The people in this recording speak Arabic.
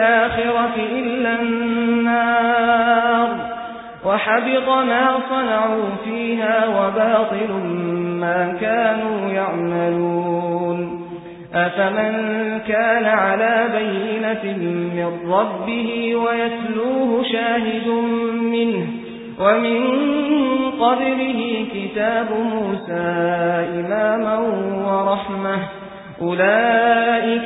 الآخرة إلا النار وحبط ما صنعوا فيها وباطل ما كانوا يعملون أفمن كان على بينة من ربه ويتلوه شاهد منه ومن قبله كتاب موسى إماما ورحمة أولئك